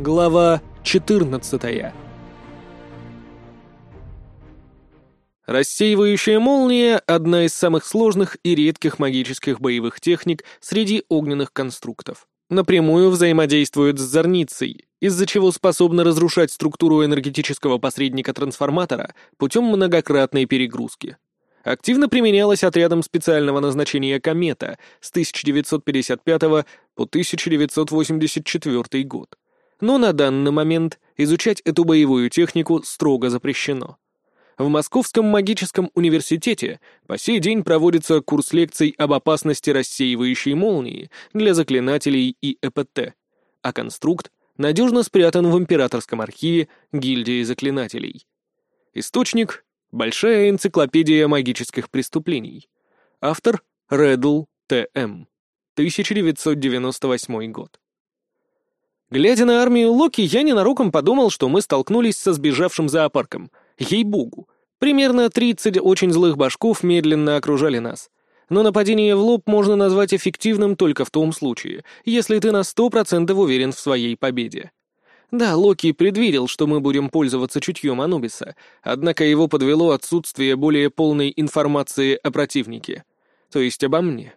Глава 14 Рассеивающая молния — одна из самых сложных и редких магических боевых техник среди огненных конструктов. Напрямую взаимодействует с зорницей, из-за чего способна разрушать структуру энергетического посредника-трансформатора путем многократной перегрузки. Активно применялась отрядом специального назначения «Комета» с 1955 по 1984 год но на данный момент изучать эту боевую технику строго запрещено. В Московском магическом университете по сей день проводится курс лекций об опасности рассеивающей молнии для заклинателей и ЭПТ, а конструкт надежно спрятан в императорском архиве гильдии заклинателей. Источник — Большая энциклопедия магических преступлений. Автор — Реддл Т.М. 1998 год. Глядя на армию Локи, я ненароком подумал, что мы столкнулись со сбежавшим зоопарком. Ей-богу. Примерно 30 очень злых башков медленно окружали нас. Но нападение в лоб можно назвать эффективным только в том случае, если ты на 100% уверен в своей победе. Да, Локи предвидел, что мы будем пользоваться чутьем Анубиса, однако его подвело отсутствие более полной информации о противнике, то есть обо мне.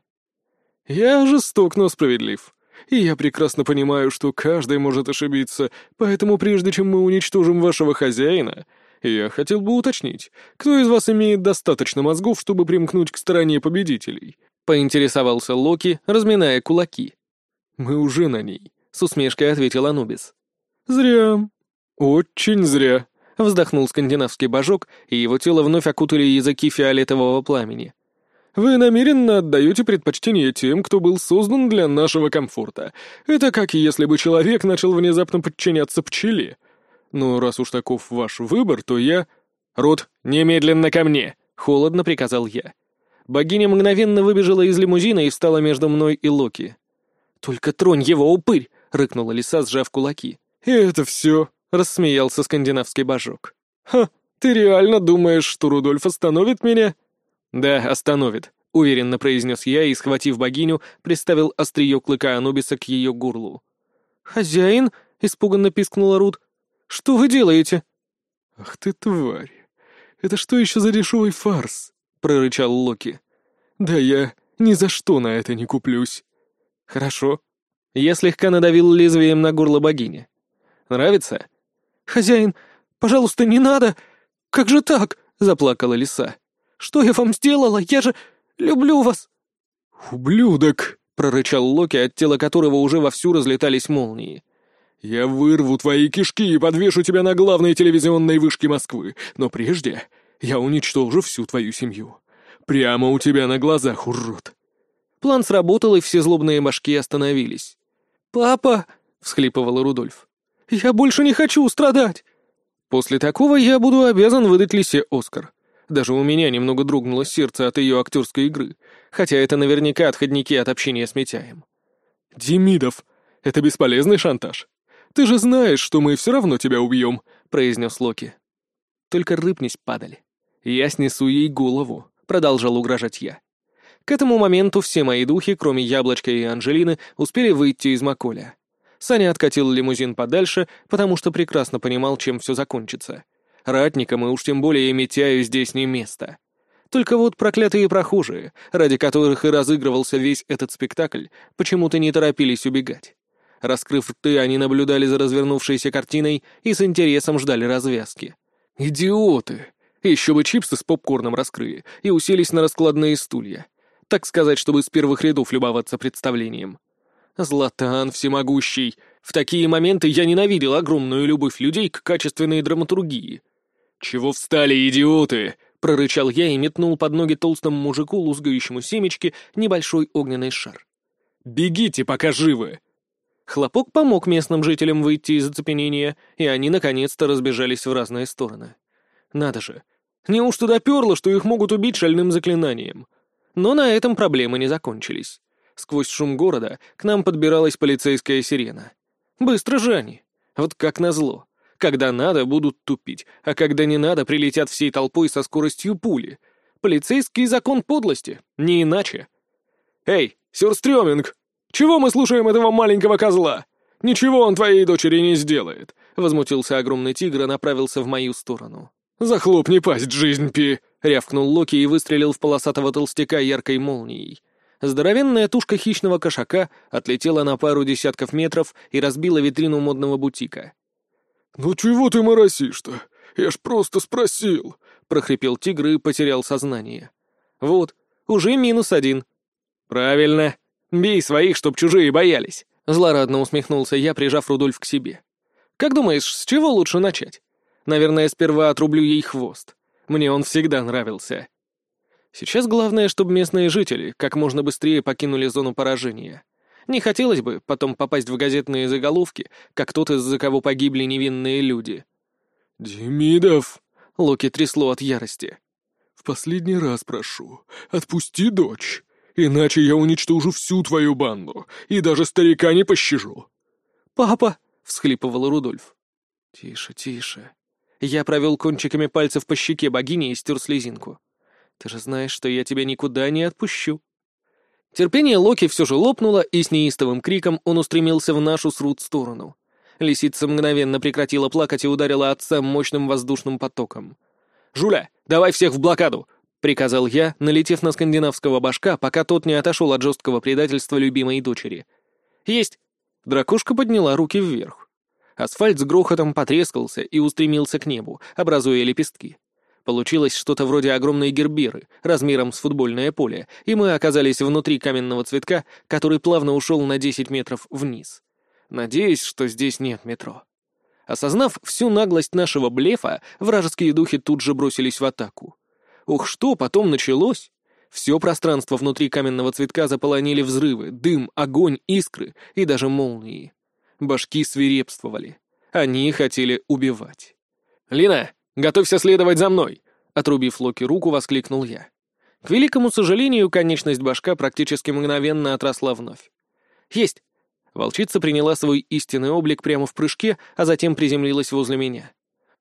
«Я жесток, но справедлив», и я прекрасно понимаю, что каждый может ошибиться, поэтому прежде чем мы уничтожим вашего хозяина, я хотел бы уточнить, кто из вас имеет достаточно мозгов, чтобы примкнуть к стороне победителей?» — поинтересовался Локи, разминая кулаки. «Мы уже на ней», — с усмешкой ответил Анубис. «Зря. Очень зря», — вздохнул скандинавский божок, и его тело вновь окутали языки фиолетового пламени. Вы намеренно отдаете предпочтение тем, кто был создан для нашего комфорта. Это как если бы человек начал внезапно подчиняться пчеле. Но раз уж таков ваш выбор, то я... «Рут, немедленно ко мне!» — холодно приказал я. Богиня мгновенно выбежала из лимузина и встала между мной и Локи. «Только тронь его, упырь!» — рыкнула лиса, сжав кулаки. «И это все?» — рассмеялся скандинавский божок. «Ха, ты реально думаешь, что Рудольф остановит меня?» «Да, остановит», — уверенно произнес я и, схватив богиню, приставил острие клыка Анубиса к ее горлу. «Хозяин?» — испуганно пискнула Рут. «Что вы делаете?» «Ах ты тварь! Это что еще за дешевый фарс?» — прорычал Локи. «Да я ни за что на это не куплюсь». «Хорошо». Я слегка надавил лезвием на горло богини. «Нравится?» «Хозяин, пожалуйста, не надо! Как же так?» — заплакала лиса. Что я вам сделала? Я же люблю вас!» «Ублюдок!» — прорычал Локи, от тела которого уже вовсю разлетались молнии. «Я вырву твои кишки и подвешу тебя на главной телевизионной вышке Москвы, но прежде я уничтожу всю твою семью. Прямо у тебя на глазах, урод!» План сработал, и все злобные башки остановились. «Папа!» — всхлипывал Рудольф. «Я больше не хочу страдать!» «После такого я буду обязан выдать Лисе Оскар. Даже у меня немного дрогнуло сердце от ее актерской игры, хотя это наверняка отходники от общения с Митяем. «Демидов, это бесполезный шантаж. Ты же знаешь, что мы все равно тебя убьем», — произнес Локи. «Только рыпнись, падали. Я снесу ей голову», — продолжал угрожать я. К этому моменту все мои духи, кроме Яблочка и Анжелины, успели выйти из Маколя. Саня откатил лимузин подальше, потому что прекрасно понимал, чем все закончится. Ратникам и уж тем более Митяю здесь не место. Только вот проклятые прохожие, ради которых и разыгрывался весь этот спектакль, почему-то не торопились убегать. Раскрыв рты, они наблюдали за развернувшейся картиной и с интересом ждали развязки. «Идиоты! Еще бы чипсы с попкорном раскрыли и уселись на раскладные стулья. Так сказать, чтобы с первых рядов любоваться представлением. Златан всемогущий! В такие моменты я ненавидел огромную любовь людей к качественной драматургии. «Чего встали, идиоты?» — прорычал я и метнул под ноги толстому мужику, лузгающему семечки, небольшой огненный шар. «Бегите, пока живы!» Хлопок помог местным жителям выйти из оцепенения, и они наконец-то разбежались в разные стороны. Надо же, неужто доперло, что их могут убить шальным заклинанием? Но на этом проблемы не закончились. Сквозь шум города к нам подбиралась полицейская сирена. Быстро же они. Вот как назло. Когда надо, будут тупить, а когда не надо, прилетят всей толпой со скоростью пули. Полицейский закон подлости, не иначе. «Эй, сюрстрёминг, чего мы слушаем этого маленького козла? Ничего он твоей дочери не сделает!» — возмутился огромный тигр и направился в мою сторону. «Захлопни пасть, жизнь пи!» — рявкнул Локи и выстрелил в полосатого толстяка яркой молнией. Здоровенная тушка хищного кошака отлетела на пару десятков метров и разбила витрину модного бутика. «Ну чего ты моросишь-то? Я ж просто спросил!» — прохрипел тигр и потерял сознание. «Вот, уже минус один». «Правильно. Бей своих, чтоб чужие боялись», — злорадно усмехнулся я, прижав Рудольф к себе. «Как думаешь, с чего лучше начать? Наверное, сперва отрублю ей хвост. Мне он всегда нравился». Сейчас главное, чтобы местные жители как можно быстрее покинули зону поражения. Не хотелось бы потом попасть в газетные заголовки, как тот, из-за кого погибли невинные люди. «Демидов!» — Локи трясло от ярости. «В последний раз прошу, отпусти дочь, иначе я уничтожу всю твою банду и даже старика не пощажу». «Папа!» — всхлипывал Рудольф. «Тише, тише». Я провел кончиками пальцев по щеке богини и стер слезинку. Ты же знаешь, что я тебя никуда не отпущу». Терпение Локи все же лопнуло, и с неистовым криком он устремился в нашу срут сторону. Лисица мгновенно прекратила плакать и ударила отца мощным воздушным потоком. «Жуля, давай всех в блокаду!» — приказал я, налетев на скандинавского башка, пока тот не отошел от жесткого предательства любимой дочери. «Есть!» Дракушка подняла руки вверх. Асфальт с грохотом потрескался и устремился к небу, образуя лепестки. Получилось что-то вроде огромной герберы, размером с футбольное поле, и мы оказались внутри каменного цветка, который плавно ушел на 10 метров вниз. Надеюсь, что здесь нет метро. Осознав всю наглость нашего блефа, вражеские духи тут же бросились в атаку. Ух, что потом началось? Все пространство внутри каменного цветка заполонили взрывы, дым, огонь, искры и даже молнии. Башки свирепствовали. Они хотели убивать. «Лина, «Готовься следовать за мной!» Отрубив Локи руку, воскликнул я. К великому сожалению, конечность башка практически мгновенно отросла вновь. «Есть!» Волчица приняла свой истинный облик прямо в прыжке, а затем приземлилась возле меня.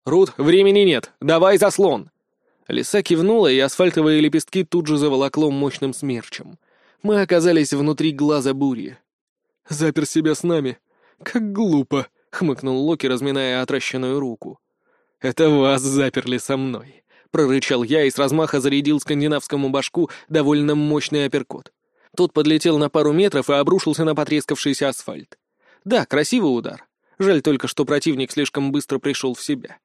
«Рут, времени нет! Давай заслон!» Лиса кивнула, и асфальтовые лепестки тут же заволокло мощным смерчем. Мы оказались внутри глаза бури. «Запер себя с нами. Как глупо!» — хмыкнул Локи, разминая отращенную руку. «Это вас заперли со мной», — прорычал я и с размаха зарядил скандинавскому башку довольно мощный апперкот. Тот подлетел на пару метров и обрушился на потрескавшийся асфальт. Да, красивый удар. Жаль только, что противник слишком быстро пришел в себя.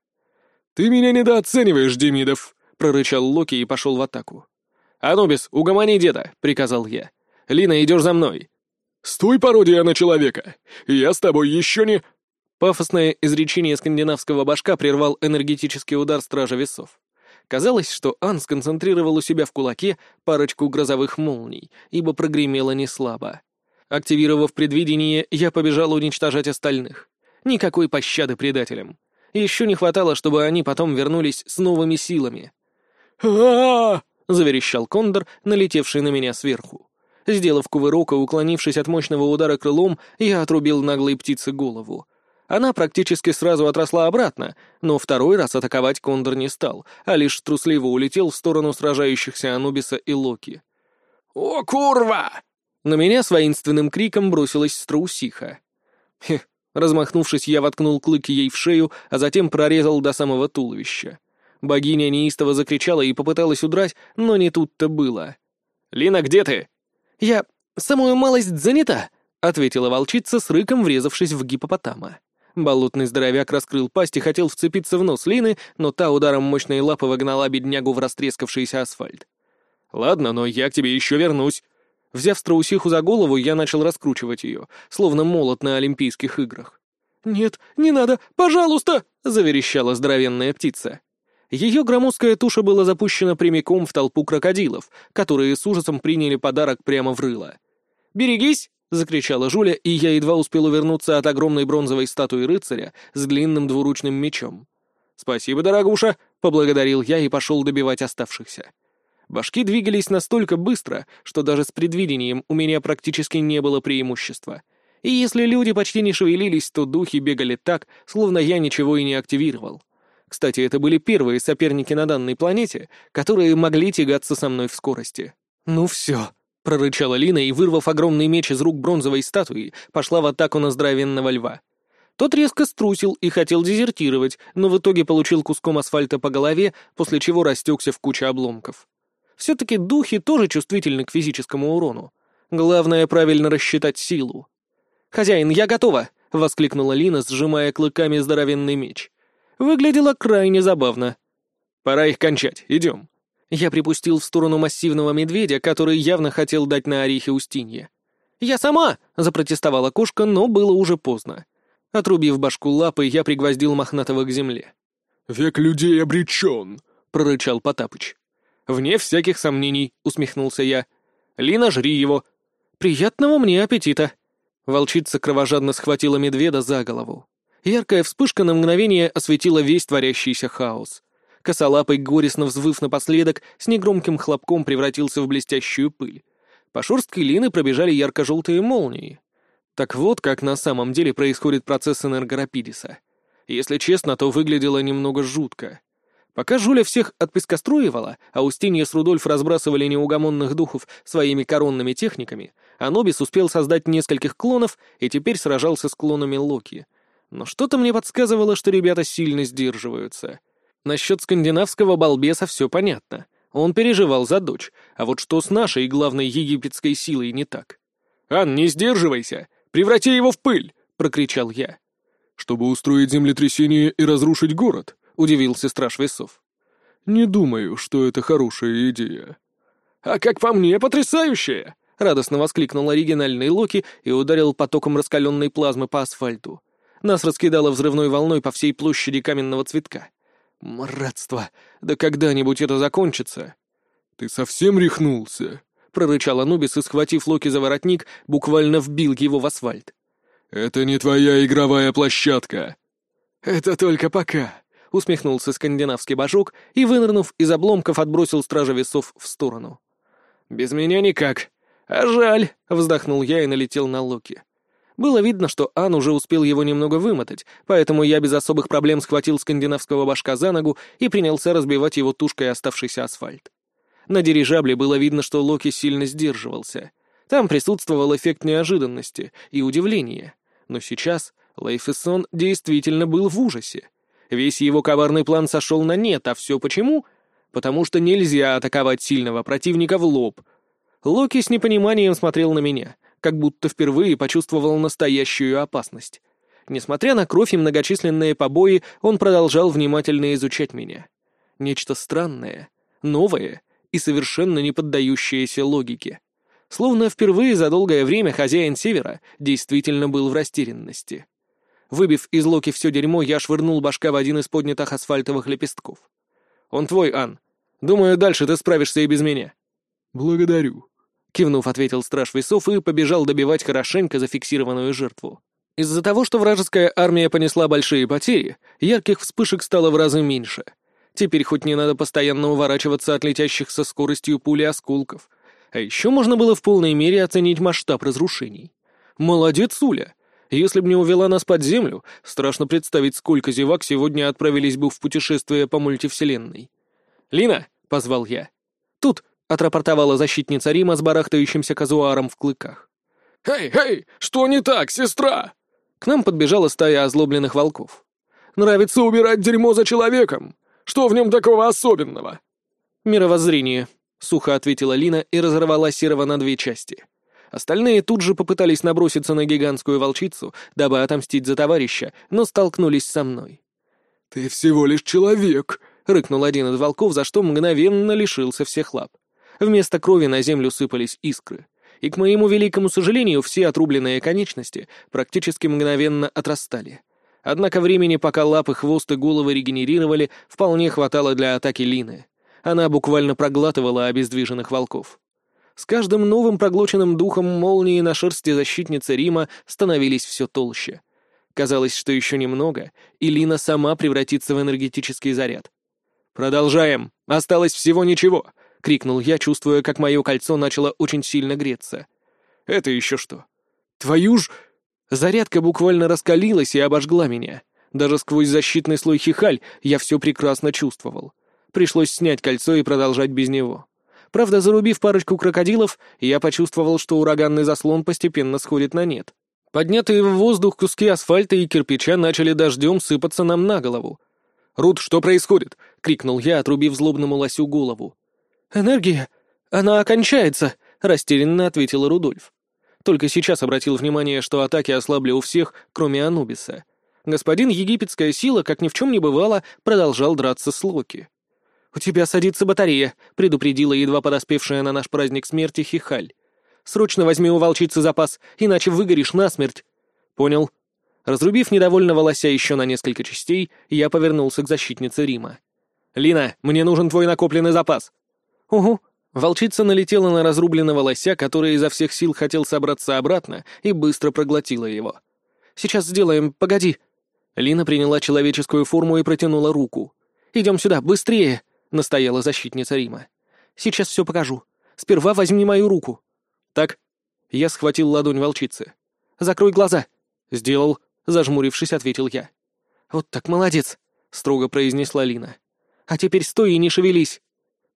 «Ты меня недооцениваешь, Демидов», — прорычал Локи и пошел в атаку. «Анубис, угомони деда», — приказал я. «Лина, идешь за мной». «Стой, пародия на человека! Я с тобой еще не...» Пафосное изречение скандинавского башка прервал энергетический удар Стража Весов. Казалось, что Ан сконцентрировал у себя в кулаке парочку грозовых молний, ибо прогремело неслабо. Активировав предвидение, я побежал уничтожать остальных. Никакой пощады предателям. Еще не хватало, чтобы они потом вернулись с новыми силами. а заверещал Кондор, налетевший на меня сверху. Сделав кувырок и уклонившись от мощного удара крылом, я отрубил наглой птице голову. Она практически сразу отросла обратно, но второй раз атаковать Кондор не стал, а лишь трусливо улетел в сторону сражающихся Анубиса и Локи. «О, курва!» На меня с воинственным криком бросилась страусиха. Хех, размахнувшись, я воткнул клык ей в шею, а затем прорезал до самого туловища. Богиня неистово закричала и попыталась удрать, но не тут-то было. «Лина, где ты?» «Я самую малость занята», — ответила волчица с рыком, врезавшись в гипопотама. Болотный здоровяк раскрыл пасть и хотел вцепиться в нос Лины, но та ударом мощной лапы вогнала беднягу в растрескавшийся асфальт. «Ладно, но я к тебе еще вернусь». Взяв страусиху за голову, я начал раскручивать ее, словно молот на Олимпийских играх. «Нет, не надо, пожалуйста!» — заверещала здоровенная птица. Ее громоздкая туша была запущена прямиком в толпу крокодилов, которые с ужасом приняли подарок прямо в рыло. «Берегись!» — закричала Жуля, и я едва успел увернуться от огромной бронзовой статуи рыцаря с длинным двуручным мечом. «Спасибо, дорогуша!» — поблагодарил я и пошел добивать оставшихся. Башки двигались настолько быстро, что даже с предвидением у меня практически не было преимущества. И если люди почти не шевелились, то духи бегали так, словно я ничего и не активировал. Кстати, это были первые соперники на данной планете, которые могли тягаться со мной в скорости. «Ну все», прорычала Лина и, вырвав огромный меч из рук бронзовой статуи, пошла в атаку на здоровенного льва. Тот резко струсил и хотел дезертировать, но в итоге получил куском асфальта по голове, после чего растекся в кучу обломков. Все-таки духи тоже чувствительны к физическому урону. Главное — правильно рассчитать силу. «Хозяин, я готова!» — воскликнула Лина, сжимая клыками здоровенный меч. Выглядело крайне забавно. «Пора их кончать, идем». Я припустил в сторону массивного медведя, который явно хотел дать на орехи Устинье. «Я сама!» — запротестовала кошка, но было уже поздно. Отрубив башку лапы, я пригвоздил Мохнатого к земле. «Век людей обречен!» — прорычал Потапыч. «Вне всяких сомнений», — усмехнулся я. «Лина, жри его!» «Приятного мне аппетита!» Волчица кровожадно схватила медведа за голову. Яркая вспышка на мгновение осветила весь творящийся хаос. Косолапый, горестно взвыв напоследок, с негромким хлопком превратился в блестящую пыль. По шерстке Лины пробежали ярко-желтые молнии. Так вот, как на самом деле происходит процесс энергорапидиса. Если честно, то выглядело немного жутко. Пока Жуля всех отпескоструивала, а Устинья с Рудольф разбрасывали неугомонных духов своими коронными техниками, Анобис успел создать нескольких клонов и теперь сражался с клонами Локи. Но что-то мне подсказывало, что ребята сильно сдерживаются. Насчет скандинавского балбеса все понятно. Он переживал за дочь, а вот что с нашей главной египетской силой не так? «Ан, не сдерживайся! Преврати его в пыль!» — прокричал я. «Чтобы устроить землетрясение и разрушить город?» — удивился страж весов. «Не думаю, что это хорошая идея». «А как по мне, потрясающая!» — радостно воскликнул оригинальный Локи и ударил потоком раскаленной плазмы по асфальту. Нас раскидало взрывной волной по всей площади каменного цветка. «Мратство! Да когда-нибудь это закончится!» «Ты совсем рехнулся?» прорычал Анубис и, схватив Локи за воротник, буквально вбил его в асфальт. «Это не твоя игровая площадка!» «Это только пока!» — усмехнулся скандинавский божок и, вынырнув из обломков, отбросил стража весов в сторону. «Без меня никак. А жаль!» — вздохнул я и налетел на Локи. Было видно, что Ан уже успел его немного вымотать, поэтому я без особых проблем схватил скандинавского башка за ногу и принялся разбивать его тушкой оставшийся асфальт. На дирижабле было видно, что Локи сильно сдерживался. Там присутствовал эффект неожиданности и удивления. Но сейчас Лейфессон действительно был в ужасе. Весь его коварный план сошел на нет, а все почему? Потому что нельзя атаковать сильного противника в лоб. Локи с непониманием смотрел на меня, как будто впервые почувствовал настоящую опасность. Несмотря на кровь и многочисленные побои, он продолжал внимательно изучать меня. Нечто странное, новое и совершенно не поддающееся логике. Словно впервые за долгое время хозяин Севера действительно был в растерянности. Выбив из Локи все дерьмо, я швырнул башка в один из поднятых асфальтовых лепестков. «Он твой, Ан. Думаю, дальше ты справишься и без меня». «Благодарю», — кивнув, ответил страж весов и побежал добивать хорошенько зафиксированную жертву. Из-за того, что вражеская армия понесла большие потери, ярких вспышек стало в разы меньше — Теперь хоть не надо постоянно уворачиваться от летящих со скоростью пули осколков. А еще можно было в полной мере оценить масштаб разрушений. Молодец, Уля! Если б не увела нас под землю, страшно представить, сколько зевак сегодня отправились бы в путешествие по мультивселенной. «Лина!» — позвал я. «Тут!» — отрапортовала защитница Рима с барахтающимся казуаром в клыках. «Эй, эй! Что не так, сестра?» К нам подбежала стая озлобленных волков. «Нравится убирать дерьмо за человеком! Что в нем такого особенного?» «Мировоззрение», — сухо ответила Лина и разорвала Серого на две части. Остальные тут же попытались наброситься на гигантскую волчицу, дабы отомстить за товарища, но столкнулись со мной. «Ты всего лишь человек», — рыкнул один из волков, за что мгновенно лишился всех лап. Вместо крови на землю сыпались искры. И, к моему великому сожалению, все отрубленные конечности практически мгновенно отрастали. Однако времени, пока лапы, хвост и головы регенерировали, вполне хватало для атаки Лины. Она буквально проглатывала обездвиженных волков. С каждым новым проглоченным духом молнии на шерсти защитницы Рима становились все толще. Казалось, что еще немного, и Лина сама превратится в энергетический заряд. «Продолжаем! Осталось всего ничего!» — крикнул я, чувствуя, как мое кольцо начало очень сильно греться. «Это еще что?» «Твою ж...» Зарядка буквально раскалилась и обожгла меня. Даже сквозь защитный слой хихаль я все прекрасно чувствовал. Пришлось снять кольцо и продолжать без него. Правда, зарубив парочку крокодилов, я почувствовал, что ураганный заслон постепенно сходит на нет. Поднятые в воздух куски асфальта и кирпича начали дождем сыпаться нам на голову. «Рут, что происходит?» — крикнул я, отрубив злобному лосю голову. «Энергия! Она окончается!» — растерянно ответил Рудольф. Только сейчас обратил внимание, что атаки ослабли у всех, кроме Анубиса. Господин египетская сила, как ни в чем не бывало, продолжал драться с Локи. «У тебя садится батарея», — предупредила едва подоспевшая на наш праздник смерти Хихаль. «Срочно возьми у волчицы запас, иначе выгоришь насмерть». «Понял». Разрубив недовольного лося еще на несколько частей, я повернулся к защитнице Рима. «Лина, мне нужен твой накопленный запас». «Угу». Волчица налетела на разрубленного лося, который изо всех сил хотел собраться обратно, и быстро проглотила его. «Сейчас сделаем, погоди». Лина приняла человеческую форму и протянула руку. «Идем сюда, быстрее!» — настояла защитница Рима. «Сейчас все покажу. Сперва возьми мою руку». «Так». Я схватил ладонь волчицы. «Закрой глаза». «Сделал», — зажмурившись, ответил я. «Вот так молодец», — строго произнесла Лина. «А теперь стой и не шевелись».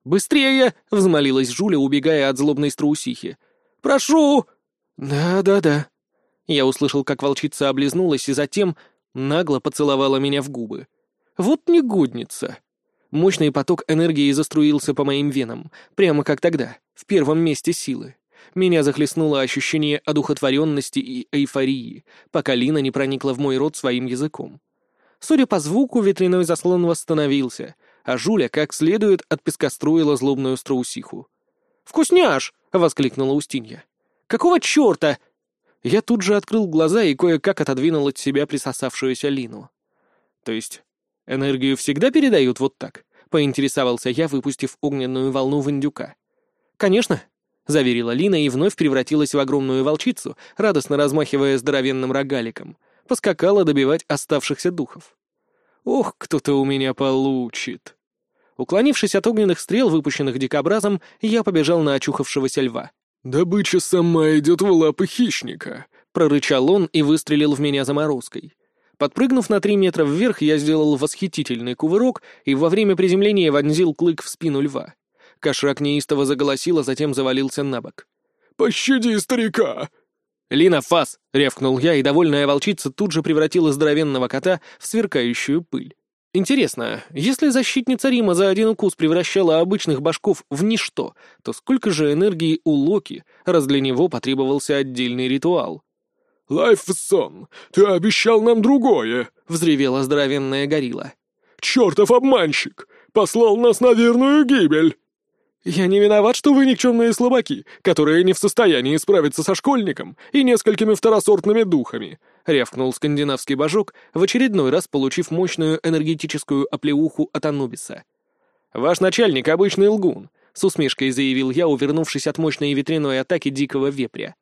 «Быстрее!» — взмолилась Жуля, убегая от злобной страусихи. «Прошу!» «Да-да-да». Я услышал, как волчица облизнулась и затем нагло поцеловала меня в губы. «Вот негодница!» Мощный поток энергии заструился по моим венам, прямо как тогда, в первом месте силы. Меня захлестнуло ощущение одухотворенности и эйфории, пока Лина не проникла в мой рот своим языком. Судя по звуку, ветряной заслон восстановился, а Жуля как следует отпескоструила злобную страусиху. «Вкусняш!» — воскликнула Устинья. «Какого черта?» Я тут же открыл глаза и кое-как отодвинул от себя присосавшуюся Лину. «То есть Энергию всегда передают вот так?» — поинтересовался я, выпустив огненную волну в индюка. «Конечно», — заверила Лина и вновь превратилась в огромную волчицу, радостно размахивая здоровенным рогаликом. Поскакала добивать оставшихся духов. «Ох, кто-то у меня получит!» Уклонившись от огненных стрел, выпущенных дикобразом, я побежал на очухавшегося льва. «Добыча сама идет в лапы хищника», — прорычал он и выстрелил в меня заморозкой. Подпрыгнув на три метра вверх, я сделал восхитительный кувырок и во время приземления вонзил клык в спину льва. Кошак неистово заголосил, а затем завалился на бок. «Пощади старика!» «Лина, фас!» — рявкнул я, и довольная волчица тут же превратила здоровенного кота в сверкающую пыль. Интересно, если защитница Рима за один укус превращала обычных башков в ничто, то сколько же энергии у Локи, раз для него потребовался отдельный ритуал? «Лайфсон, ты обещал нам другое!» — взревела здоровенная горилла. «Чертов обманщик! Послал нас на верную гибель!» «Я не виноват, что вы никчемные слабаки, которые не в состоянии справиться со школьником и несколькими второсортными духами», — рявкнул скандинавский божок, в очередной раз получив мощную энергетическую оплеуху от Анубиса. «Ваш начальник — обычный лгун», — с усмешкой заявил я, увернувшись от мощной ветряной атаки дикого вепря.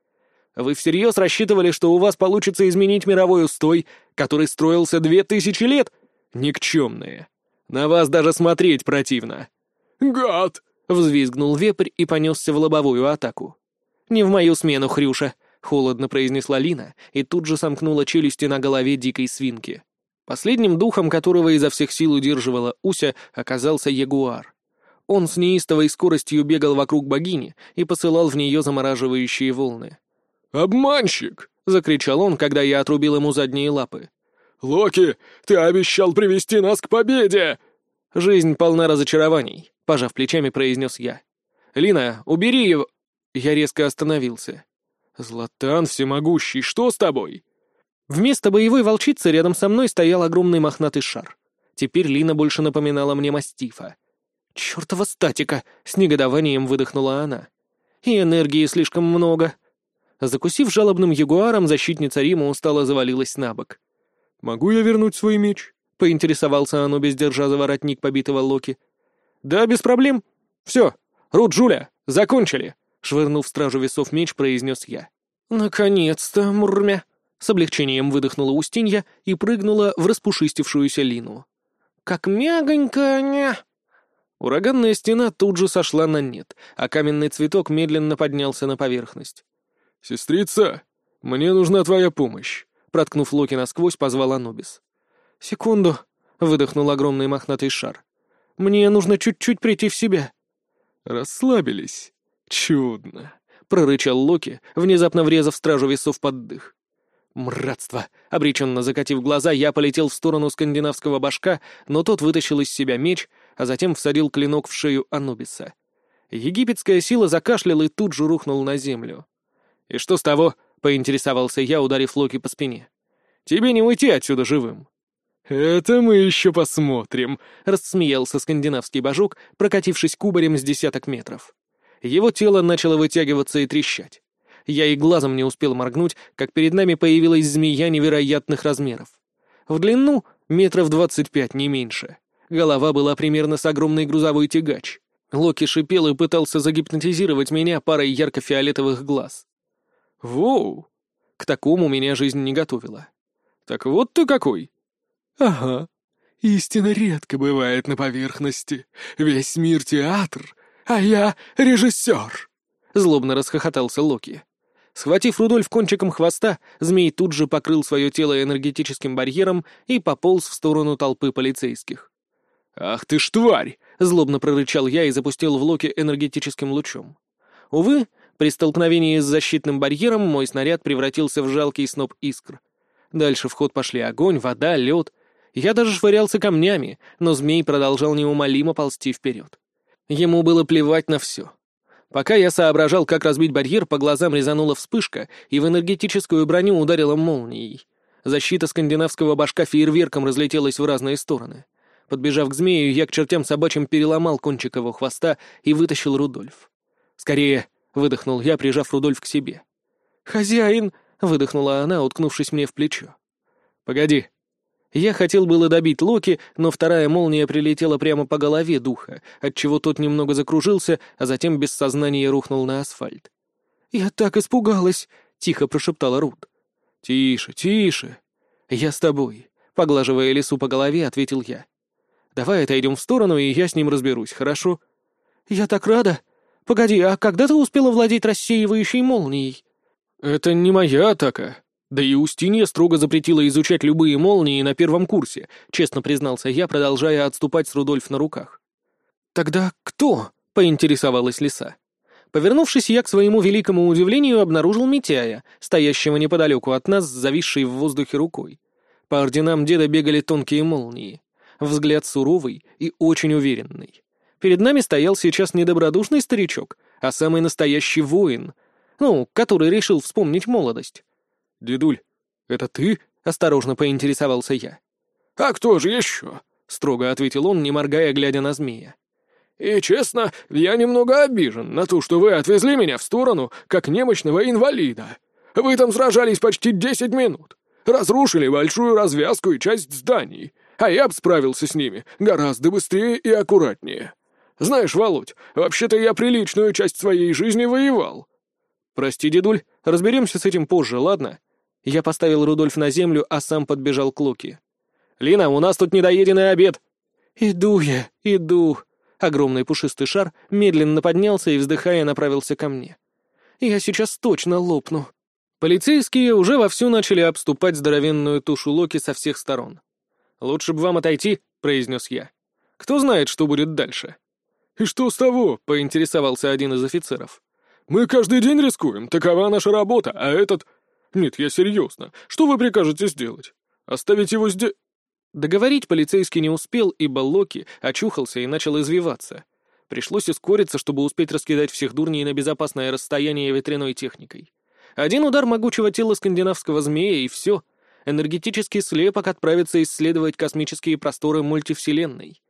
Вы всерьез рассчитывали, что у вас получится изменить мировой устой, который строился две тысячи лет? Никчемные. На вас даже смотреть противно. «Гад!» — взвизгнул вепрь и понесся в лобовую атаку. «Не в мою смену, Хрюша», — холодно произнесла Лина и тут же сомкнула челюсти на голове дикой свинки. Последним духом, которого изо всех сил удерживала Уся, оказался ягуар. Он с неистовой скоростью бегал вокруг богини и посылал в нее замораживающие волны. «Обманщик!» — закричал он, когда я отрубил ему задние лапы. «Локи, ты обещал привести нас к победе!» «Жизнь полна разочарований», — пожав плечами, произнес я. «Лина, убери его...» Я резко остановился. «Златан всемогущий, что с тобой?» Вместо боевой волчицы рядом со мной стоял огромный мохнатый шар. Теперь Лина больше напоминала мне мастифа. «Чёртова статика!» — с негодованием выдохнула она. «И энергии слишком много. Закусив жалобным ягуаром, защитница Рима устало завалилась на бок. «Могу я вернуть свой меч?» — поинтересовался оно, бездержа за воротник побитого Локи. «Да, без проблем. Все, Рут, Жуля, закончили!» — швырнув стражу весов меч, произнес я. «Наконец-то, мурмя!» — с облегчением выдохнула Устинья и прыгнула в распушистившуюся Лину. «Как мягонько, не...» Ураганная стена тут же сошла на нет, а каменный цветок медленно поднялся на поверхность. «Сестрица, мне нужна твоя помощь», — проткнув Локи насквозь, позвал Анубис. «Секунду», — выдохнул огромный мохнатый шар. «Мне нужно чуть-чуть прийти в себя». «Расслабились? Чудно!» — прорычал Локи, внезапно врезав стражу весов под дых. «Мратство!» — обреченно закатив глаза, я полетел в сторону скандинавского башка, но тот вытащил из себя меч, а затем всадил клинок в шею Анубиса. Египетская сила закашляла и тут же рухнул на землю. «И что с того?» — поинтересовался я, ударив Локи по спине. «Тебе не уйти отсюда живым». «Это мы еще посмотрим», — рассмеялся скандинавский божок, прокатившись кубарем с десяток метров. Его тело начало вытягиваться и трещать. Я и глазом не успел моргнуть, как перед нами появилась змея невероятных размеров. В длину метров двадцать пять, не меньше. Голова была примерно с огромный грузовой тягач. Локи шипел и пытался загипнотизировать меня парой ярко-фиолетовых глаз. «Воу! К такому меня жизнь не готовила. Так вот ты какой!» «Ага. Истина редко бывает на поверхности. Весь мир — театр, а я — режиссер!» Злобно расхохотался Локи. Схватив Рудольф кончиком хвоста, змей тут же покрыл свое тело энергетическим барьером и пополз в сторону толпы полицейских. «Ах ты ж тварь!» — злобно прорычал я и запустил в Локи энергетическим лучом. Увы, при столкновении с защитным барьером мой снаряд превратился в жалкий сноп искр. Дальше в ход пошли огонь, вода, лед. Я даже швырялся камнями, но змей продолжал неумолимо ползти вперед. Ему было плевать на все. Пока я соображал, как разбить барьер, по глазам резанула вспышка, и в энергетическую броню ударила молнией. Защита скандинавского башка фейерверком разлетелась в разные стороны. Подбежав к змею, я к чертям собачьим переломал кончик его хвоста и вытащил Рудольф. «Скорее!» — выдохнул я, прижав Рудольф к себе. «Хозяин!» — выдохнула она, уткнувшись мне в плечо. «Погоди!» Я хотел было добить Локи, но вторая молния прилетела прямо по голове духа, отчего тот немного закружился, а затем без сознания рухнул на асфальт. «Я так испугалась!» — тихо прошептала Рут. «Тише, тише!» «Я с тобой», — поглаживая лесу по голове, ответил я. «Давай отойдем в сторону, и я с ним разберусь, хорошо?» «Я так рада! Погоди, а когда ты успела владеть рассеивающей молнией?» «Это не моя атака», да и Устинья строго запретила изучать любые молнии на первом курсе, честно признался я, продолжая отступать с Рудольф на руках. «Тогда кто?» — поинтересовалась лиса. Повернувшись, я к своему великому удивлению обнаружил Митяя, стоящего неподалеку от нас, зависшей в воздухе рукой. По орденам деда бегали тонкие молнии. Взгляд суровый и очень уверенный. Перед нами стоял сейчас не добродушный старичок, а самый настоящий воин, ну, который решил вспомнить молодость. «Дедуль, это ты?» — осторожно поинтересовался я. «А кто же еще?» — строго ответил он, не моргая, глядя на змея. «И, честно, я немного обижен на то, что вы отвезли меня в сторону, как немощного инвалида. Вы там сражались почти десять минут, разрушили большую развязку и часть зданий, а я бы справился с ними гораздо быстрее и аккуратнее. Знаешь, Володь, вообще-то я приличную часть своей жизни воевал». «Прости, дедуль, разберемся с этим позже, ладно?» Я поставил Рудольф на землю, а сам подбежал к Луке. «Лина, у нас тут недоеденный обед!» «Иду я, иду!» Огромный пушистый шар медленно поднялся и, вздыхая, направился ко мне. «Я сейчас точно лопну!» Полицейские уже вовсю начали обступать здоровенную тушу Локи со всех сторон. «Лучше бы вам отойти», — произнес я. «Кто знает, что будет дальше?» «И что с того?» — поинтересовался один из офицеров. «Мы каждый день рискуем, такова наша работа, а этот «Нет, я серьезно. Что вы прикажете сделать? Оставить его здесь...» Договорить полицейский не успел, ибо Локи очухался и начал извиваться. Пришлось ускориться, чтобы успеть раскидать всех дурней на безопасное расстояние ветряной техникой. Один удар могучего тела скандинавского змея, и все. Энергетический слепок отправится исследовать космические просторы мультивселенной.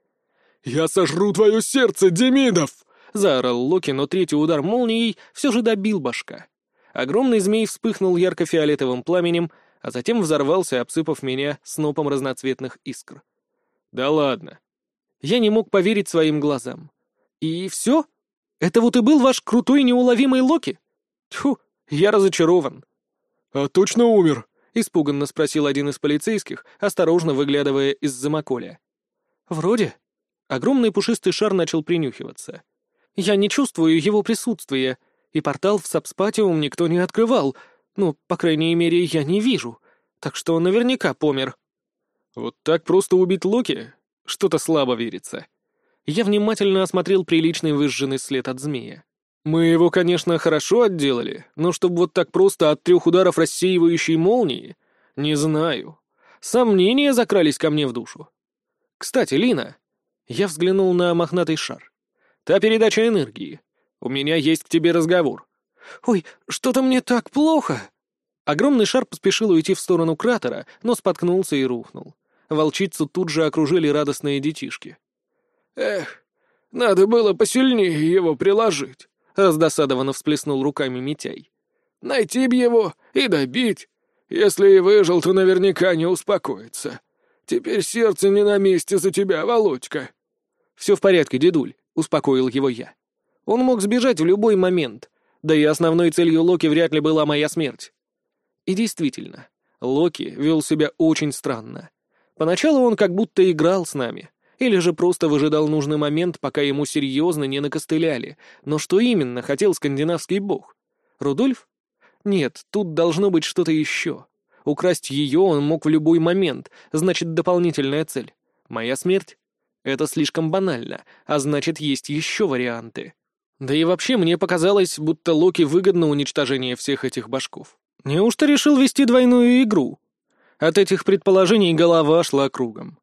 «Я сожру твое сердце, Демидов!» — заорал Локи, но третий удар молнией все же добил башка. Огромный змей вспыхнул ярко-фиолетовым пламенем, а затем взорвался, обсыпав меня снопом разноцветных искр. «Да ладно!» Я не мог поверить своим глазам. «И все? Это вот и был ваш крутой неуловимый Локи? Тьфу, я разочарован». «А точно умер?» — испуганно спросил один из полицейских, осторожно выглядывая из-за маколя. «Вроде». Огромный пушистый шар начал принюхиваться. «Я не чувствую его присутствия и портал в Сабспатиум никто не открывал. Ну, по крайней мере, я не вижу. Так что он наверняка помер. Вот так просто убить Локи? Что-то слабо верится. Я внимательно осмотрел приличный выжженный след от змея. Мы его, конечно, хорошо отделали, но чтобы вот так просто от трех ударов рассеивающей молнии, не знаю. Сомнения закрались ко мне в душу. Кстати, Лина, я взглянул на мохнатый шар. Та передача энергии. У меня есть к тебе разговор. Ой, что-то мне так плохо. Огромный шар поспешил уйти в сторону кратера, но споткнулся и рухнул. Волчицу тут же окружили радостные детишки. «Эх, надо было посильнее его приложить», — раздосадованно всплеснул руками Митяй. «Найти б его и добить. Если и выжил, то наверняка не успокоится. Теперь сердце не на месте за тебя, Володька». «Все в порядке, дедуль», — успокоил его я. «Он мог сбежать в любой момент, да и основной целью Локи вряд ли была моя смерть». И действительно, Локи вел себя очень странно. Поначалу он как будто играл с нами, или же просто выжидал нужный момент, пока ему серьезно не накостыляли. Но что именно хотел скандинавский бог? Рудольф? Нет, тут должно быть что-то еще. Украсть ее он мог в любой момент, значит, дополнительная цель. Моя смерть? Это слишком банально, а значит, есть еще варианты. Да и вообще мне показалось, будто Локи выгодно уничтожение всех этих башков. Неужто решил вести двойную игру? От этих предположений голова шла кругом.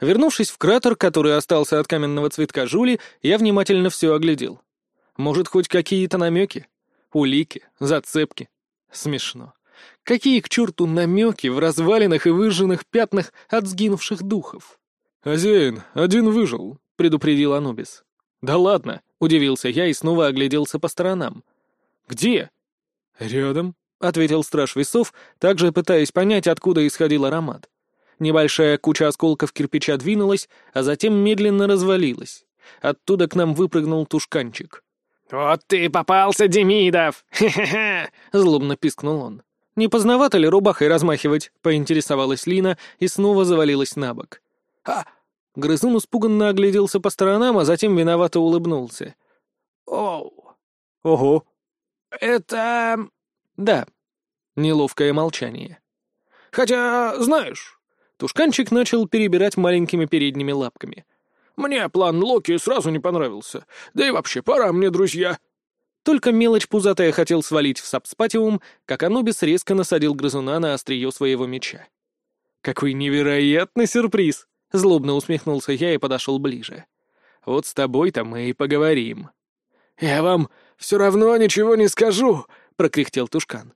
Вернувшись в кратер, который остался от каменного цветка Жули, я внимательно все оглядел. Может, хоть какие-то намеки? Улики? Зацепки? Смешно. Какие к черту намеки в развалинах и выжженных пятнах от сгинувших духов? «Хозяин, один выжил», — предупредил Анубис. «Да ладно», — удивился я и снова огляделся по сторонам. «Где?» «Рядом», — ответил страж весов, также пытаясь понять, откуда исходил аромат. Небольшая куча осколков кирпича двинулась, а затем медленно развалилась. Оттуда к нам выпрыгнул тушканчик. «Вот ты попался, Демидов! Хе-хе-хе!» — злобно пискнул он. «Не поздновато ли рубахой размахивать?» — поинтересовалась Лина и снова завалилась на бок. «А!» Грызун испуганно огляделся по сторонам, а затем виновато улыбнулся. «Оу!» «Ого!» «Это...» «Да». Неловкое молчание. «Хотя, знаешь, Тушканчик начал перебирать маленькими передними лапками. «Мне план Локи сразу не понравился. Да и вообще, пора мне, друзья!» Только мелочь пузатая хотел свалить в сабспатиум, как Анубис резко насадил грызуна на острие своего меча. «Какой невероятный сюрприз!» — злобно усмехнулся я и подошел ближе. «Вот с тобой-то мы и поговорим». «Я вам все равно ничего не скажу!» — прокряхтел Тушкан.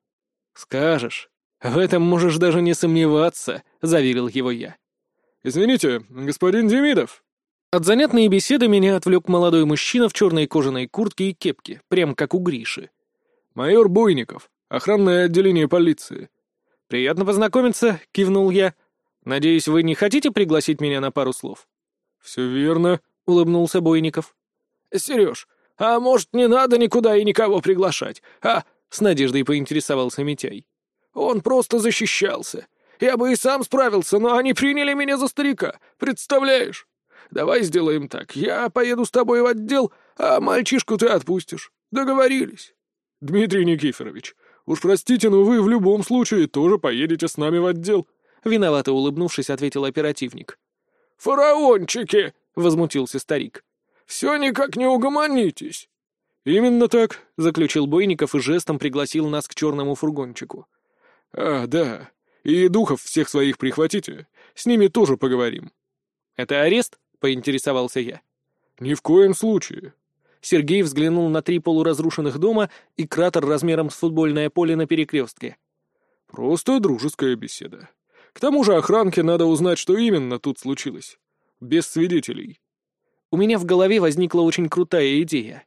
«Скажешь. «В этом можешь даже не сомневаться», — заверил его я. «Извините, господин Демидов». От занятной беседы меня отвлек молодой мужчина в черной кожаной куртке и кепке, прям как у Гриши. «Майор Буйников, охранное отделение полиции». «Приятно познакомиться», — кивнул я. «Надеюсь, вы не хотите пригласить меня на пару слов?» «Все верно», — улыбнулся Бойников. «Сереж, а может, не надо никуда и никого приглашать, а...» — с надеждой поинтересовался Митяй. Он просто защищался. Я бы и сам справился, но они приняли меня за старика. Представляешь? Давай сделаем так. Я поеду с тобой в отдел, а мальчишку ты отпустишь. Договорились. Дмитрий Никифорович, уж простите, но вы в любом случае тоже поедете с нами в отдел. Виновато улыбнувшись, ответил оперативник. «Фараончики!» — возмутился старик. «Все никак не угомонитесь!» «Именно так», — заключил Бойников и жестом пригласил нас к черному фургончику. «А, да. И духов всех своих прихватите. С ними тоже поговорим». «Это арест?» — поинтересовался я. «Ни в коем случае». Сергей взглянул на три полуразрушенных дома и кратер размером с футбольное поле на перекрестке. «Просто дружеская беседа. К тому же охранке надо узнать, что именно тут случилось. Без свидетелей». У меня в голове возникла очень крутая идея.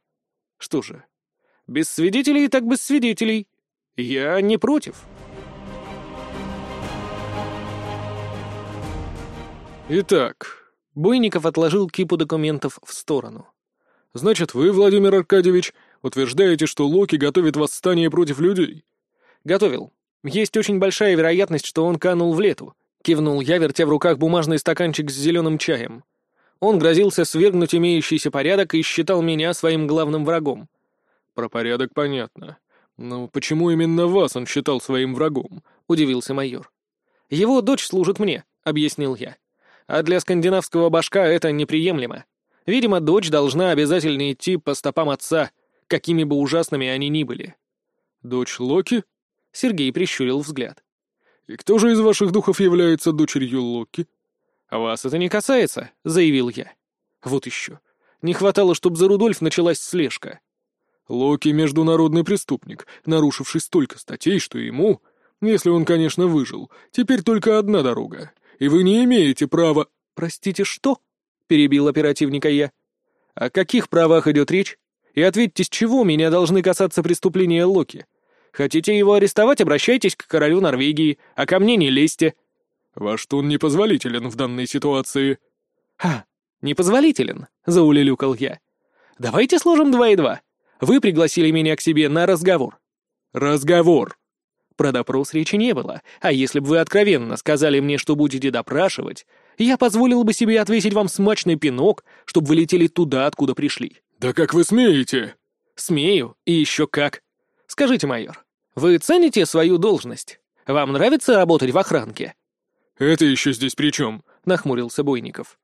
Что же, без свидетелей так без свидетелей. Я не против. «Итак...» — Буйников отложил кипу документов в сторону. «Значит, вы, Владимир Аркадьевич, утверждаете, что Локи готовит восстание против людей?» «Готовил. Есть очень большая вероятность, что он канул в лету», — кивнул я, вертя в руках бумажный стаканчик с зеленым чаем. Он грозился свергнуть имеющийся порядок и считал меня своим главным врагом. «Про порядок понятно. Но почему именно вас он считал своим врагом?» — удивился майор. «Его дочь служит мне», — объяснил я. А для скандинавского башка это неприемлемо. Видимо, дочь должна обязательно идти по стопам отца, какими бы ужасными они ни были. «Дочь Локи?» Сергей прищурил взгляд. «И кто же из ваших духов является дочерью Локи?» «Вас это не касается», — заявил я. «Вот еще. Не хватало, чтобы за Рудольф началась слежка». «Локи — международный преступник, нарушивший столько статей, что ему, если он, конечно, выжил, теперь только одна дорога, и вы не имеете права...» «Простите, что?» — перебил оперативника я. «О каких правах идет речь? И ответьте, с чего меня должны касаться преступления Локи? Хотите его арестовать, обращайтесь к королю Норвегии, а ко мне не лезьте». «Ваш тон непозволителен в данной ситуации». «Ха, непозволителен», — заулюлюкал я. «Давайте сложим два и два. Вы пригласили меня к себе на разговор». «Разговор», про допрос речи не было, а если бы вы откровенно сказали мне, что будете допрашивать, я позволил бы себе отвесить вам смачный пинок, чтобы вы летели туда, откуда пришли». «Да как вы смеете?» «Смею, и еще как. Скажите, майор, вы цените свою должность? Вам нравится работать в охранке?» «Это еще здесь при чем?» — нахмурился Бойников.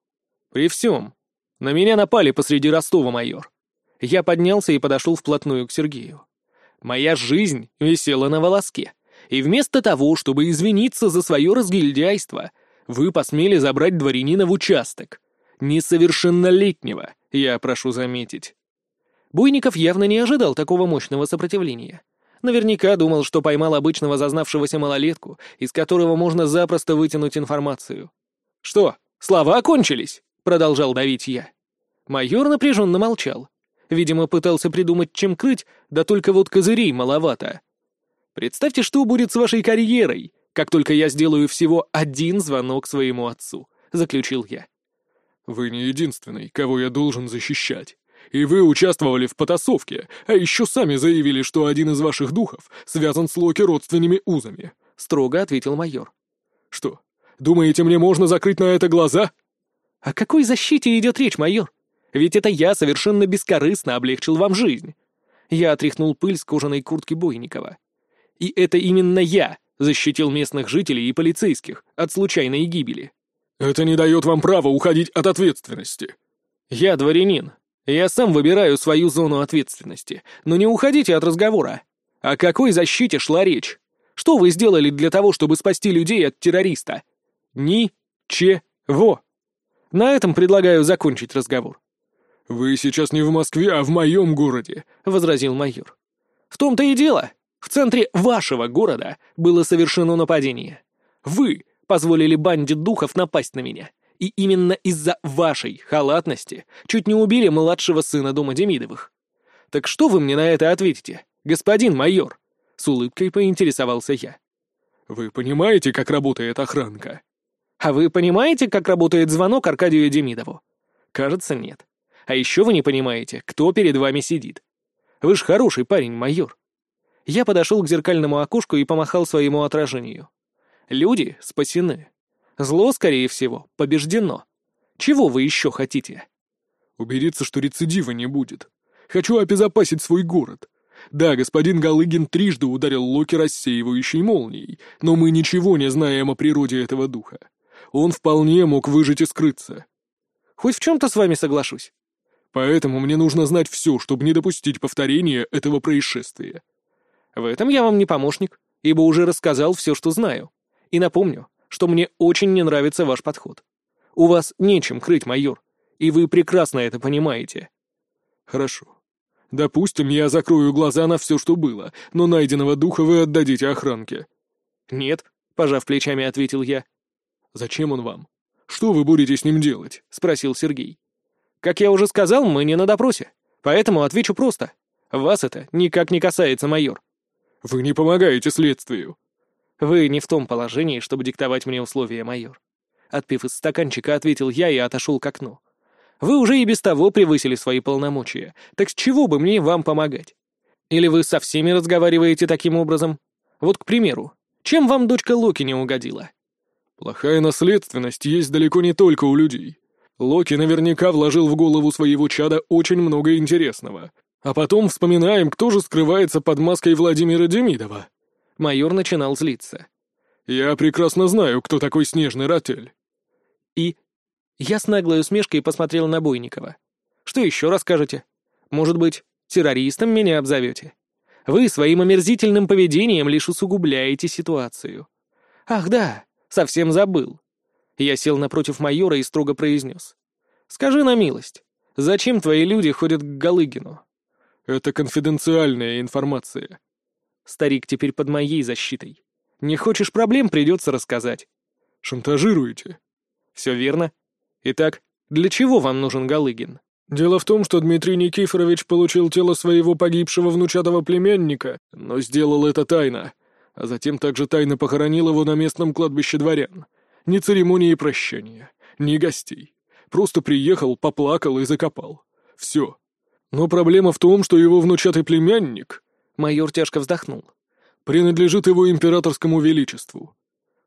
«При всем. На меня напали посреди Ростова, майор. Я поднялся и подошел вплотную к Сергею. Моя жизнь висела на волоске. И вместо того, чтобы извиниться за свое разгильдяйство, вы посмели забрать дворянина в участок. Несовершеннолетнего, я прошу заметить. Буйников явно не ожидал такого мощного сопротивления. Наверняка думал, что поймал обычного зазнавшегося малолетку, из которого можно запросто вытянуть информацию. «Что, слова окончились?» — продолжал давить я. Майор напряженно молчал. Видимо, пытался придумать, чем крыть, да только вот козырей маловато. Представьте, что будет с вашей карьерой, как только я сделаю всего один звонок своему отцу», — заключил я. «Вы не единственный, кого я должен защищать. И вы участвовали в потасовке, а еще сами заявили, что один из ваших духов связан с Локи родственными узами», — строго ответил майор. «Что, думаете, мне можно закрыть на это глаза?» «О какой защите идет речь, майор? Ведь это я совершенно бескорыстно облегчил вам жизнь». Я отряхнул пыль с кожаной куртки Бойникова. И это именно я защитил местных жителей и полицейских от случайной гибели. «Это не дает вам права уходить от ответственности». «Я дворянин. Я сам выбираю свою зону ответственности. Но не уходите от разговора. О какой защите шла речь? Что вы сделали для того, чтобы спасти людей от террориста? Ни-че-во. На этом предлагаю закончить разговор». «Вы сейчас не в Москве, а в моем городе», — возразил майор. «В том-то и дело. В центре вашего города было совершено нападение. Вы позволили банде духов напасть на меня. И именно из-за вашей халатности чуть не убили младшего сына дома Демидовых. Так что вы мне на это ответите, господин майор?» С улыбкой поинтересовался я. «Вы понимаете, как работает охранка?» «А вы понимаете, как работает звонок Аркадию Демидову?» «Кажется, нет. А еще вы не понимаете, кто перед вами сидит. Вы ж хороший парень, майор. Я подошел к зеркальному окошку и помахал своему отражению. Люди спасены. Зло, скорее всего, побеждено. Чего вы еще хотите? Убедиться, что рецидива не будет. Хочу обезопасить свой город. Да, господин Галыгин трижды ударил Локи рассеивающей молнией, но мы ничего не знаем о природе этого духа. Он вполне мог выжить и скрыться. Хоть в чем-то с вами соглашусь. Поэтому мне нужно знать все, чтобы не допустить повторения этого происшествия. В этом я вам не помощник, ибо уже рассказал все, что знаю. И напомню, что мне очень не нравится ваш подход. У вас нечем крыть, майор, и вы прекрасно это понимаете. Хорошо. Допустим, я закрою глаза на все, что было, но найденного духа вы отдадите охранке. Нет, пожав плечами, ответил я. Зачем он вам? Что вы будете с ним делать? Спросил Сергей. Как я уже сказал, мы не на допросе, поэтому отвечу просто. Вас это никак не касается, майор. Вы не помогаете следствию. Вы не в том положении, чтобы диктовать мне условия, майор. Отпив из стаканчика, ответил я и отошел к окну. Вы уже и без того превысили свои полномочия, так с чего бы мне вам помогать? Или вы со всеми разговариваете таким образом? Вот, к примеру, чем вам дочка Локи не угодила? Плохая наследственность есть далеко не только у людей. Локи наверняка вложил в голову своего чада очень много интересного. А потом вспоминаем, кто же скрывается под маской Владимира Демидова. Майор начинал злиться. Я прекрасно знаю, кто такой снежный ротель. И? Я с наглой усмешкой посмотрел на Бойникова. Что еще расскажете? Может быть, террористом меня обзовете? Вы своим омерзительным поведением лишь усугубляете ситуацию. Ах да, совсем забыл. Я сел напротив майора и строго произнес. «Скажи на милость, зачем твои люди ходят к Галыгину?» «Это конфиденциальная информация». Старик теперь под моей защитой. Не хочешь проблем, придется рассказать. Шантажируете? Все верно. Итак, для чего вам нужен Галыгин? Дело в том, что Дмитрий Никифорович получил тело своего погибшего внучатого племянника, но сделал это тайно, а затем также тайно похоронил его на местном кладбище дворян. Ни церемонии прощания, ни гостей. Просто приехал, поплакал и закопал. Все. Но проблема в том, что его внучатый племянник... Майор тяжко вздохнул. Принадлежит его императорскому величеству.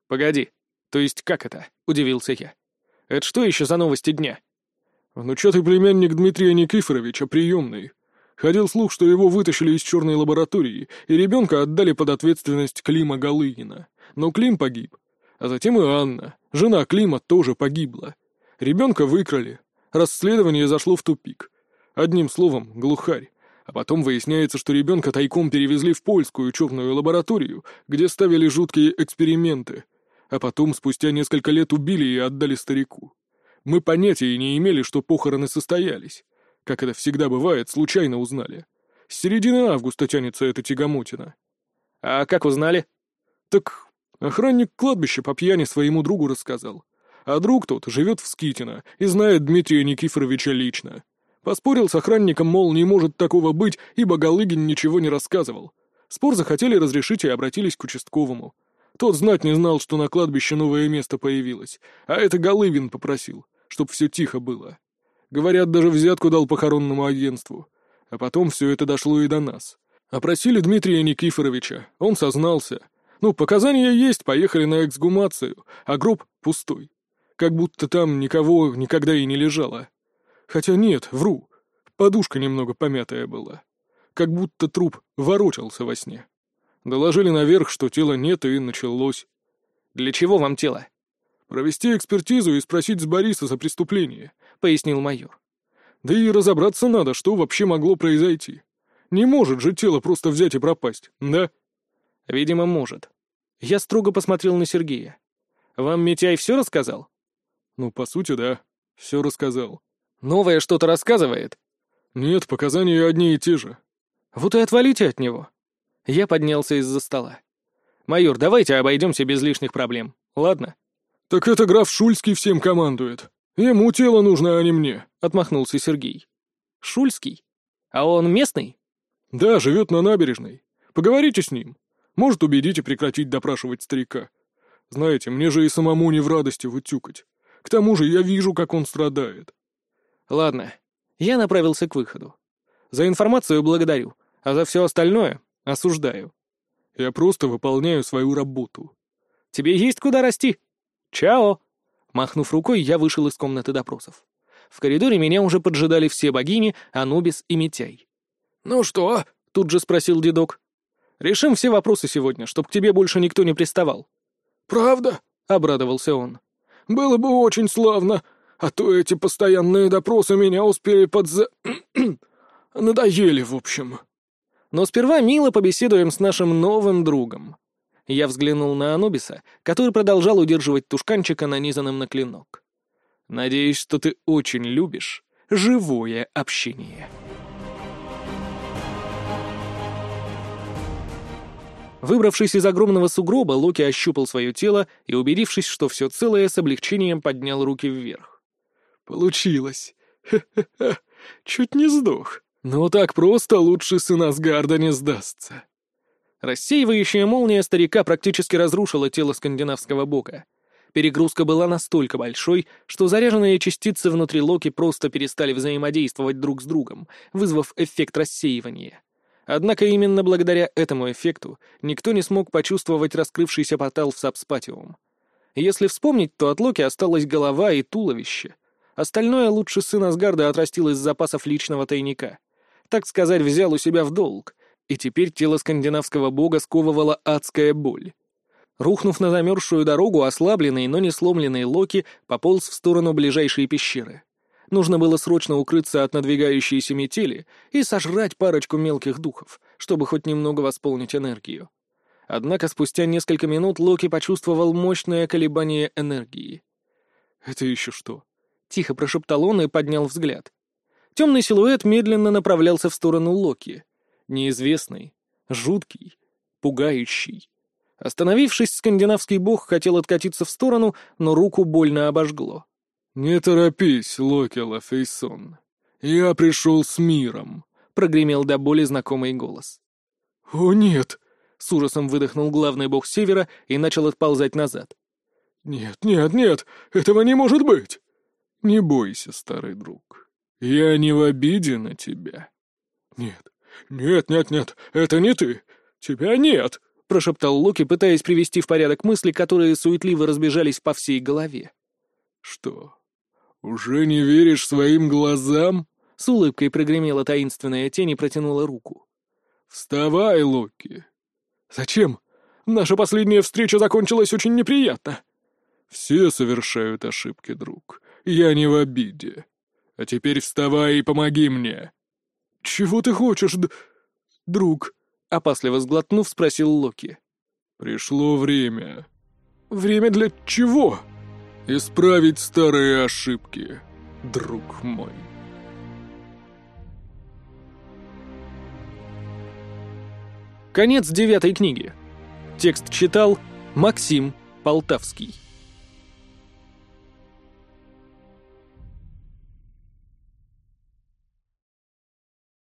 Погоди, то есть как это? Удивился я. Это что еще за новости дня? Внучатый племянник Дмитрия Никифоровича, приемный. Ходил слух, что его вытащили из черной лаборатории, и ребенка отдали под ответственность Клима Галыгина. Но Клим погиб. А затем и Анна, жена Клима, тоже погибла. Ребенка выкрали. Расследование зашло в тупик. Одним словом, глухарь. А потом выясняется, что ребенка тайком перевезли в польскую черную лабораторию, где ставили жуткие эксперименты. А потом, спустя несколько лет, убили и отдали старику. Мы понятия не имели, что похороны состоялись. Как это всегда бывает, случайно узнали. С середины августа тянется эта тягомотина. А как узнали? Так охранник кладбища по пьяни своему другу рассказал. А друг тот живет в Скитино и знает Дмитрия Никифоровича лично. Поспорил с охранником, мол, не может такого быть, ибо Галыгин ничего не рассказывал. Спор захотели разрешить и обратились к участковому. Тот знать не знал, что на кладбище новое место появилось, а это Голыбин попросил чтоб все тихо было. Говорят, даже взятку дал похоронному агентству. А потом все это дошло и до нас. Опросили Дмитрия Никифоровича, он сознался. Ну, показания есть, поехали на эксгумацию, а гроб пустой. Как будто там никого никогда и не лежало. Хотя нет, вру. Подушка немного помятая была. Как будто труп ворочался во сне. Доложили наверх, что тела нет, и началось. «Для чего вам тело?» «Провести экспертизу и спросить с Бориса за преступление», — пояснил майор. «Да и разобраться надо, что вообще могло произойти. Не может же тело просто взять и пропасть, да?» «Видимо, может». Я строго посмотрел на Сергея. «Вам Митяй все рассказал?» «Ну, по сути, да. Все рассказал». «Новое что-то рассказывает?» «Нет, показания одни и те же». «Вот и отвалите от него». Я поднялся из-за стола. «Майор, давайте обойдемся без лишних проблем, ладно?» «Так это граф Шульский всем командует. Ему тело нужно, а не мне», — отмахнулся Сергей. «Шульский? А он местный?» «Да, живет на набережной. Поговорите с ним. Может, убедите прекратить допрашивать старика. Знаете, мне же и самому не в радости вытюкать. К тому же я вижу, как он страдает». «Ладно». Я направился к выходу. «За информацию благодарю, а за все остальное осуждаю». «Я просто выполняю свою работу». «Тебе есть куда расти?» «Чао!» Махнув рукой, я вышел из комнаты допросов. В коридоре меня уже поджидали все богини, Анубис и Митяй. «Ну что?» — тут же спросил дедок. «Решим все вопросы сегодня, чтоб к тебе больше никто не приставал». «Правда?» — обрадовался он. «Было бы очень славно, а то эти постоянные допросы меня успели подза... надоели, в общем». Но сперва мило побеседуем с нашим новым другом. Я взглянул на Анубиса, который продолжал удерживать тушканчика, нанизанным на клинок. «Надеюсь, что ты очень любишь живое общение». Выбравшись из огромного сугроба, Локи ощупал свое тело и, убедившись, что все целое, с облегчением поднял руки вверх. «Получилось! Ха-ха-ха! Чуть не сдох. Но так просто лучше сын Асгарда не сдастся!» Рассеивающая молния старика практически разрушила тело скандинавского бока. Перегрузка была настолько большой, что заряженные частицы внутри Локи просто перестали взаимодействовать друг с другом, вызвав эффект рассеивания. Однако именно благодаря этому эффекту никто не смог почувствовать раскрывшийся портал в Сабспатиум. Если вспомнить, то от Локи осталась голова и туловище. Остальное лучше сын Асгарда отрастил из запасов личного тайника. Так сказать, взял у себя в долг, и теперь тело скандинавского бога сковывала адская боль. Рухнув на замерзшую дорогу, ослабленный, но не сломленный Локи пополз в сторону ближайшей пещеры. Нужно было срочно укрыться от надвигающейся метели и сожрать парочку мелких духов, чтобы хоть немного восполнить энергию. Однако спустя несколько минут Локи почувствовал мощное колебание энергии. «Это еще что?» — тихо прошептал он и поднял взгляд. Темный силуэт медленно направлялся в сторону Локи. Неизвестный, жуткий, пугающий. Остановившись, скандинавский бог хотел откатиться в сторону, но руку больно обожгло. «Не торопись, Локи Лафейсон. Я пришел с миром», — прогремел до боли знакомый голос. «О, нет!» — с ужасом выдохнул главный бог Севера и начал отползать назад. «Нет, нет, нет! Этого не может быть!» «Не бойся, старый друг. Я не в обиде на тебя». «Нет, нет, нет, нет, это не ты! Тебя нет!» — прошептал Локи, пытаясь привести в порядок мысли, которые суетливо разбежались по всей голове. «Что, уже не веришь своим глазам?» С улыбкой прогремела таинственная тень и протянула руку. «Вставай, Локи!» «Зачем? Наша последняя встреча закончилась очень неприятно!» «Все совершают ошибки, друг. Я не в обиде. А теперь вставай и помоги мне!» «Чего ты хочешь, д... друг?» Опасливо сглотнув, спросил Локи. «Пришло время». «Время для чего?» «Исправить старые ошибки, друг мой». Конец девятой книги. Текст читал Максим Полтавский.